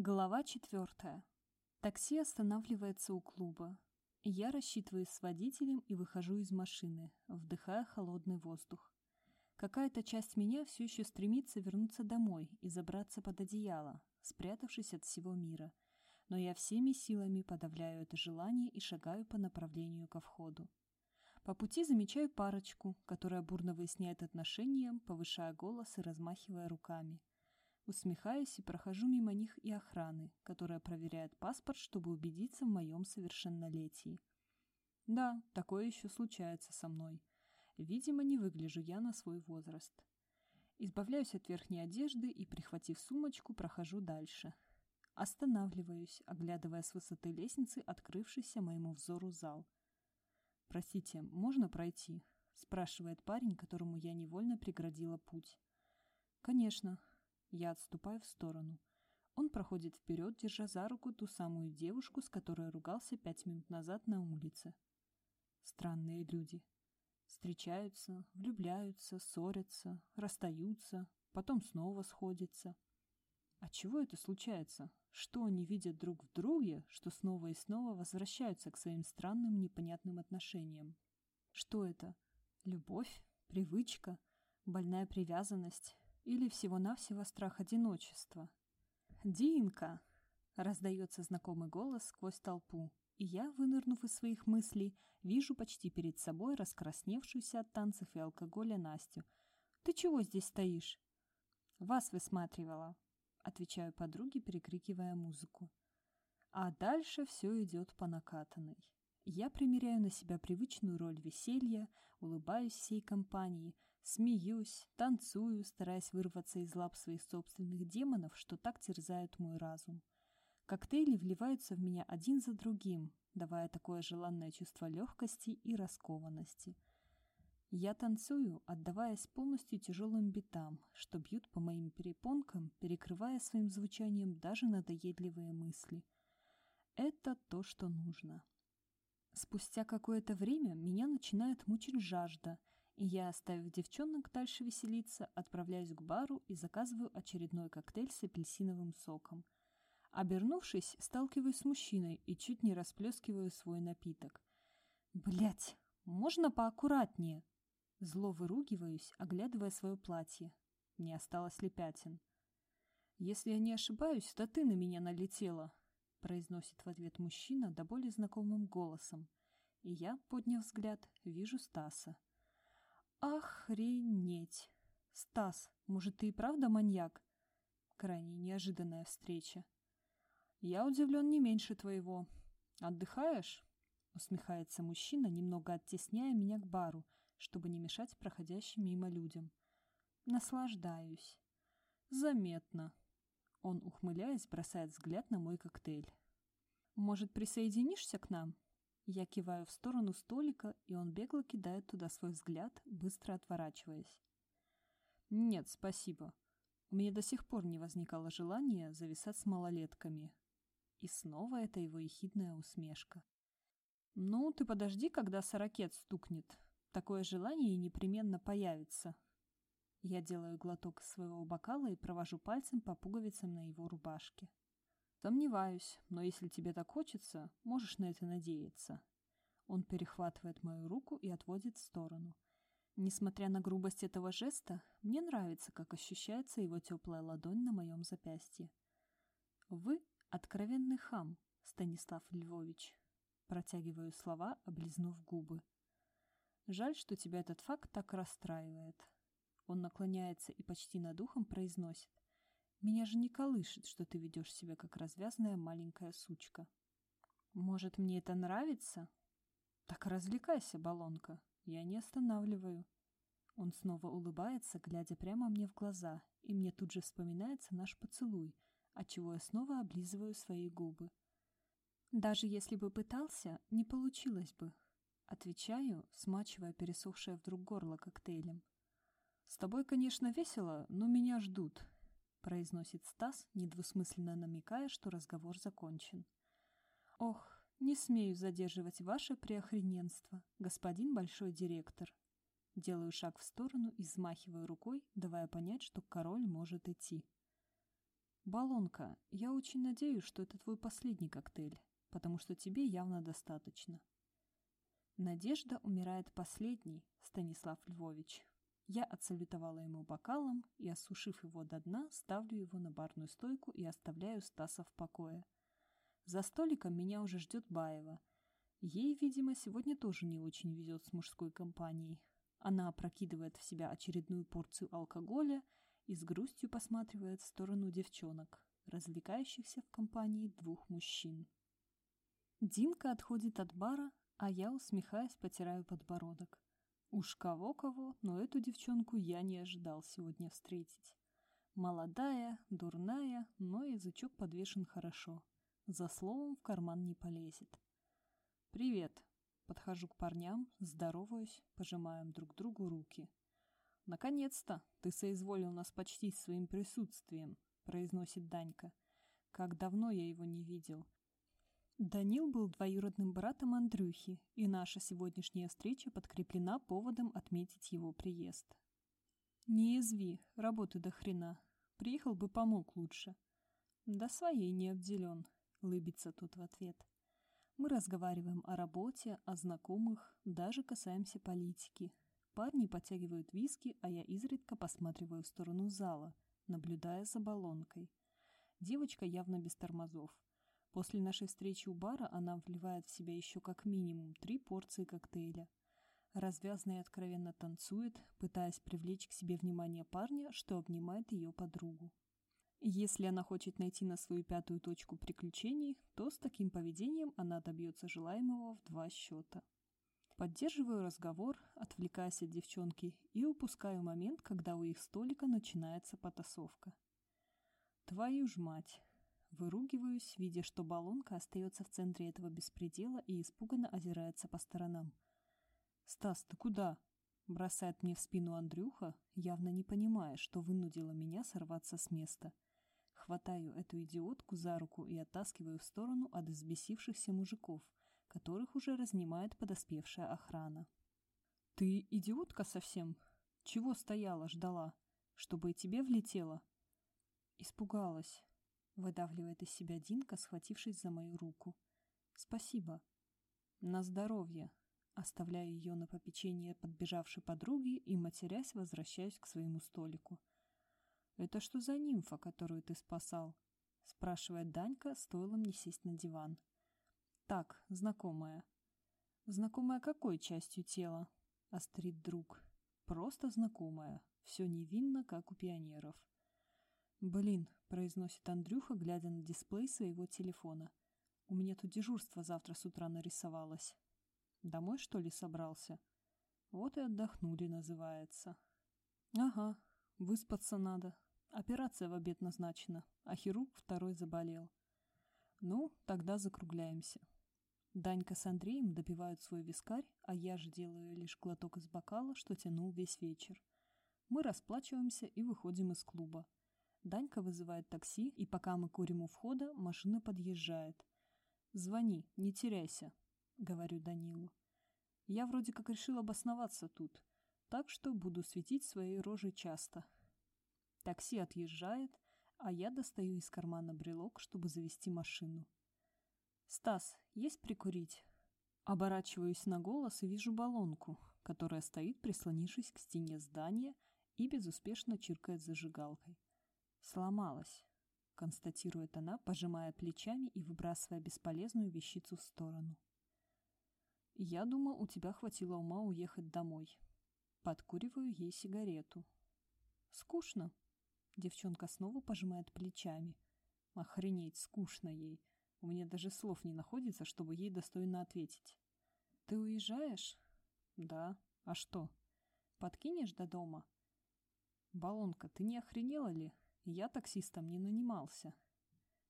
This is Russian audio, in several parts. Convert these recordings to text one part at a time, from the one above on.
Глава четвертая. Такси останавливается у клуба. Я рассчитываюсь с водителем и выхожу из машины, вдыхая холодный воздух. Какая-то часть меня все еще стремится вернуться домой и забраться под одеяло, спрятавшись от всего мира. Но я всеми силами подавляю это желание и шагаю по направлению ко входу. По пути замечаю парочку, которая бурно выясняет отношения, повышая голос и размахивая руками. Усмехаюсь и прохожу мимо них и охраны, которая проверяет паспорт, чтобы убедиться в моем совершеннолетии. Да, такое еще случается со мной. Видимо, не выгляжу я на свой возраст. Избавляюсь от верхней одежды и, прихватив сумочку, прохожу дальше. Останавливаюсь, оглядывая с высоты лестницы открывшийся моему взору зал. «Простите, можно пройти?» – спрашивает парень, которому я невольно преградила путь. «Конечно», я отступаю в сторону. Он проходит вперед, держа за руку ту самую девушку, с которой ругался пять минут назад на улице. Странные люди. Встречаются, влюбляются, ссорятся, расстаются, потом снова сходятся. А чего это случается? Что они видят друг в друге, что снова и снова возвращаются к своим странным непонятным отношениям? Что это? Любовь? Привычка? Больная привязанность? Или всего-навсего страх одиночества. «Динка!» — раздается знакомый голос сквозь толпу, и я, вынырнув из своих мыслей, вижу почти перед собой раскрасневшуюся от танцев и алкоголя Настю. «Ты чего здесь стоишь?» «Вас высматривала», — отвечаю подруге, перекрикивая музыку. А дальше все идет по накатанной. Я примеряю на себя привычную роль веселья, улыбаюсь всей компании, Смеюсь, танцую, стараясь вырваться из лап своих собственных демонов, что так терзают мой разум. Коктейли вливаются в меня один за другим, давая такое желанное чувство легкости и раскованности. Я танцую, отдаваясь полностью тяжелым битам, что бьют по моим перепонкам, перекрывая своим звучанием даже надоедливые мысли. Это то, что нужно. Спустя какое-то время меня начинает мучить жажда, и я, оставив девчонок дальше веселиться, отправляюсь к бару и заказываю очередной коктейль с апельсиновым соком. Обернувшись, сталкиваюсь с мужчиной и чуть не расплескиваю свой напиток. Блять, можно поаккуратнее? Зло выругиваюсь, оглядывая свое платье. Не осталось ли пятен? Если я не ошибаюсь, то ты на меня налетела, произносит в ответ мужчина до более знакомым голосом. И я, подняв взгляд, вижу Стаса. Охренеть! Стас, может, ты и правда маньяк? Крайне неожиданная встреча. Я удивлен не меньше твоего. Отдыхаешь? Усмехается мужчина, немного оттесняя меня к бару, чтобы не мешать проходящим мимо людям. Наслаждаюсь. Заметно. Он, ухмыляясь, бросает взгляд на мой коктейль. Может, присоединишься к нам? Я киваю в сторону столика, и он бегло кидает туда свой взгляд, быстро отворачиваясь. «Нет, спасибо. У меня до сих пор не возникало желания зависать с малолетками». И снова это его ехидная усмешка. «Ну, ты подожди, когда сорокет стукнет. Такое желание непременно появится». Я делаю глоток своего бокала и провожу пальцем по пуговицам на его рубашке. Сомневаюсь, но если тебе так хочется, можешь на это надеяться. Он перехватывает мою руку и отводит в сторону. Несмотря на грубость этого жеста, мне нравится, как ощущается его теплая ладонь на моем запястье. Вы откровенный хам, Станислав Львович. Протягиваю слова, облизнув губы. Жаль, что тебя этот факт так расстраивает. Он наклоняется и почти над ухом произносит. Меня же не колышет, что ты ведешь себя как развязная маленькая сучка. Может, мне это нравится? Так развлекайся, балонка. Я не останавливаю. Он снова улыбается, глядя прямо мне в глаза, и мне тут же вспоминается наш поцелуй, отчего я снова облизываю свои губы. Даже если бы пытался, не получилось бы. Отвечаю, смачивая пересохшее вдруг горло коктейлем. С тобой, конечно, весело, но меня ждут, произносит Стас, недвусмысленно намекая, что разговор закончен. Ох, не смею задерживать ваше преохрененство, господин большой директор. Делаю шаг в сторону и взмахиваю рукой, давая понять, что король может идти. «Баллонка, я очень надеюсь, что это твой последний коктейль, потому что тебе явно достаточно». Надежда умирает последней, Станислав Львович. Я отсалютовала ему бокалом и, осушив его до дна, ставлю его на барную стойку и оставляю Стаса в покое. За столиком меня уже ждет Баева. Ей, видимо, сегодня тоже не очень везет с мужской компанией. Она опрокидывает в себя очередную порцию алкоголя и с грустью посматривает в сторону девчонок, развлекающихся в компании двух мужчин. Димка отходит от бара, а я, усмехаясь, потираю подбородок. Уж кого-кого, но эту девчонку я не ожидал сегодня встретить. Молодая, дурная, но язычок подвешен хорошо. За словом в карман не полезет. «Привет!» Подхожу к парням, здороваюсь, пожимаем друг другу руки. «Наконец-то! Ты соизволил нас почтить своим присутствием», — произносит Данька. «Как давно я его не видел». Данил был двоюродным братом Андрюхи, и наша сегодняшняя встреча подкреплена поводом отметить его приезд. «Не изви, работы до хрена. Приехал бы помог лучше». «Да своей не обделен», — лыбится тот в ответ. Мы разговариваем о работе, о знакомых, даже касаемся политики. Парни подтягивают виски, а я изредка посматриваю в сторону зала, наблюдая за баллонкой. Девочка явно без тормозов. После нашей встречи у бара она вливает в себя еще как минимум три порции коктейля. Развязно и откровенно танцует, пытаясь привлечь к себе внимание парня, что обнимает ее подругу. Если она хочет найти на свою пятую точку приключений, то с таким поведением она добьется желаемого в два счета. Поддерживаю разговор, отвлекаясь от девчонки, и упускаю момент, когда у их столика начинается потасовка. Твою ж мать! Выругиваюсь, видя, что баллонка остается в центре этого беспредела и испуганно озирается по сторонам. «Стас, ты куда?» Бросает мне в спину Андрюха, явно не понимая, что вынудило меня сорваться с места. Хватаю эту идиотку за руку и оттаскиваю в сторону от взбесившихся мужиков, которых уже разнимает подоспевшая охрана. «Ты идиотка совсем? Чего стояла, ждала? Чтобы и тебе влетело?» «Испугалась», — выдавливает из себя Динка, схватившись за мою руку. «Спасибо». «На здоровье», Оставляю ее на попечение подбежавшей подруги и, матерясь, возвращаюсь к своему столику. «Это что за нимфа, которую ты спасал?» — спрашивает Данька, стоило мне сесть на диван. «Так, знакомая». «Знакомая какой частью тела?» — острит друг. «Просто знакомая. Все невинно, как у пионеров». «Блин», — произносит Андрюха, глядя на дисплей своего телефона. «У меня тут дежурство завтра с утра нарисовалось». «Домой, что ли, собрался?» «Вот и отдохнули, называется». «Ага, выспаться надо», Операция в обед назначена, а хирург второй заболел. Ну, тогда закругляемся. Данька с Андреем допивают свой вискарь, а я же делаю лишь глоток из бокала, что тянул весь вечер. Мы расплачиваемся и выходим из клуба. Данька вызывает такси, и пока мы курим у входа, машина подъезжает. «Звони, не теряйся», — говорю Данилу. «Я вроде как решил обосноваться тут, так что буду светить своей рожей часто, Такси отъезжает, а я достаю из кармана брелок, чтобы завести машину. «Стас, есть прикурить?» Оборачиваюсь на голос и вижу баллонку, которая стоит, прислонившись к стене здания и безуспешно чиркает зажигалкой. «Сломалась», — констатирует она, пожимая плечами и выбрасывая бесполезную вещицу в сторону. «Я думал, у тебя хватило ума уехать домой». Подкуриваю ей сигарету. «Скучно», Девчонка снова пожимает плечами. Охренеть, скучно ей. У меня даже слов не находится, чтобы ей достойно ответить. Ты уезжаешь? Да. А что? Подкинешь до дома? Балонка, ты не охренела ли? Я таксистом не нанимался.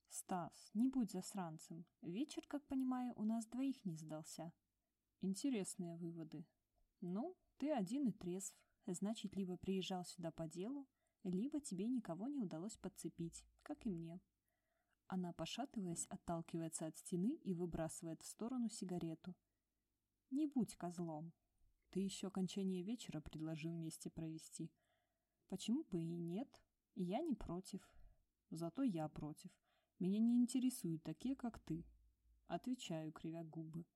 Стас, не будь засранцем. Вечер, как понимаю, у нас двоих не сдался. Интересные выводы. Ну, ты один и трезв. Значит, либо приезжал сюда по делу, либо тебе никого не удалось подцепить, как и мне. Она, пошатываясь, отталкивается от стены и выбрасывает в сторону сигарету. «Не будь козлом. Ты еще окончание вечера предложил вместе провести. Почему бы и нет? Я не против. Зато я против. Меня не интересуют такие, как ты. Отвечаю, кривя губы.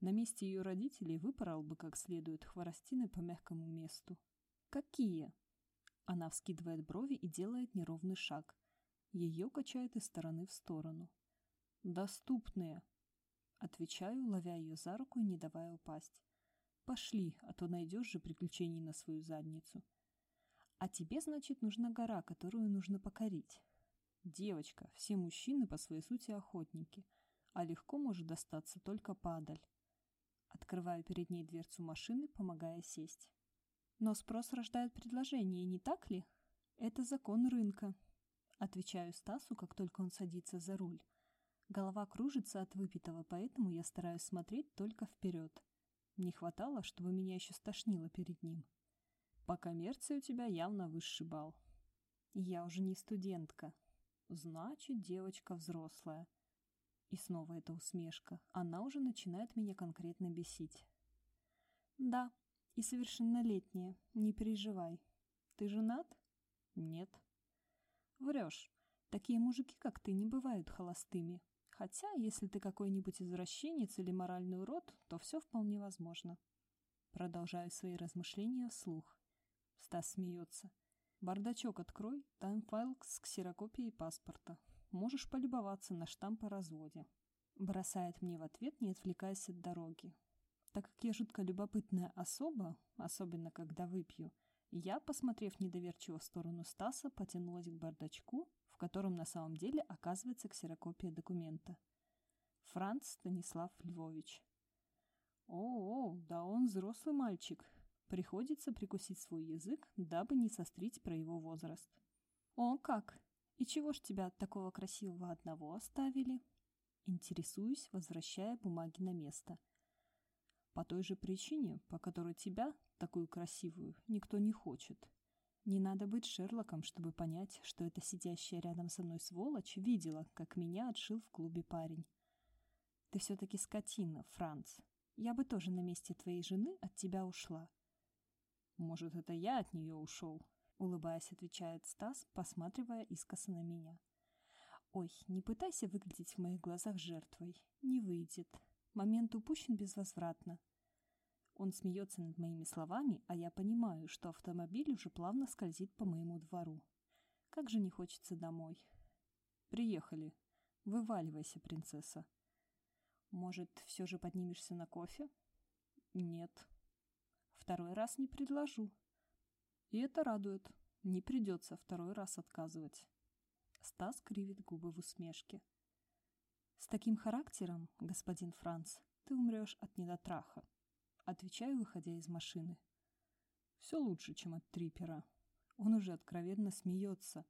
На месте ее родителей выпорол бы как следует хворостины по мягкому месту. «Какие?» Она вскидывает брови и делает неровный шаг. Ее качает из стороны в сторону. «Доступные!» Отвечаю, ловя ее за руку и не давая упасть. «Пошли, а то найдешь же приключений на свою задницу». «А тебе, значит, нужна гора, которую нужно покорить». «Девочка, все мужчины по своей сути охотники, а легко может достаться только падаль». Открываю перед ней дверцу машины, помогая сесть. Но спрос рождает предложение, не так ли? Это закон рынка. Отвечаю Стасу, как только он садится за руль. Голова кружится от выпитого, поэтому я стараюсь смотреть только вперед. Не хватало, чтобы меня еще стошнило перед ним. По коммерции у тебя явно высший балл. Я уже не студентка. Значит, девочка взрослая. И снова эта усмешка. Она уже начинает меня конкретно бесить. Да, и совершеннолетняя. Не переживай. Ты женат? Нет. Врешь. Такие мужики, как ты, не бывают холостыми. Хотя, если ты какой-нибудь извращенец или моральный урод, то все вполне возможно. Продолжаю свои размышления вслух. Стас смеется. Бардачок открой, там файл с ксерокопией паспорта. Можешь полюбоваться на штамп о разводе. Бросает мне в ответ, не отвлекаясь от дороги. Так как я жутко любопытная особа, особенно когда выпью, я, посмотрев недоверчиво в сторону Стаса, потянулась к бардачку, в котором на самом деле оказывается ксерокопия документа. Франц Станислав Львович. О, да он взрослый мальчик. Приходится прикусить свой язык, дабы не сострить про его возраст. О, как? И чего ж тебя от такого красивого одного оставили? Интересуюсь, возвращая бумаги на место. По той же причине, по которой тебя, такую красивую, никто не хочет. Не надо быть Шерлоком, чтобы понять, что эта сидящая рядом со мной сволочь видела, как меня отшил в клубе парень. Ты все-таки скотина, Франц. Я бы тоже на месте твоей жены от тебя ушла. Может, это я от нее ушел? Улыбаясь, отвечает Стас, посматривая искоса на меня. Ой, не пытайся выглядеть в моих глазах жертвой. Не выйдет. Момент упущен безвозвратно. Он смеется над моими словами, а я понимаю, что автомобиль уже плавно скользит по моему двору. Как же не хочется домой. Приехали. Вываливайся, принцесса. Может, все же поднимешься на кофе? Нет. Второй раз не предложу. И это радует. Не придется второй раз отказывать. Стас кривит губы в усмешке. «С таким характером, господин Франц, ты умрешь от недотраха», отвечаю, выходя из машины. «Все лучше, чем от трипера». Он уже откровенно смеется.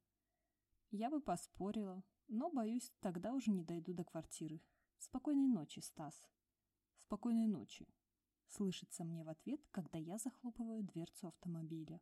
Я бы поспорила, но, боюсь, тогда уже не дойду до квартиры. Спокойной ночи, Стас. Спокойной ночи. Слышится мне в ответ, когда я захлопываю дверцу автомобиля.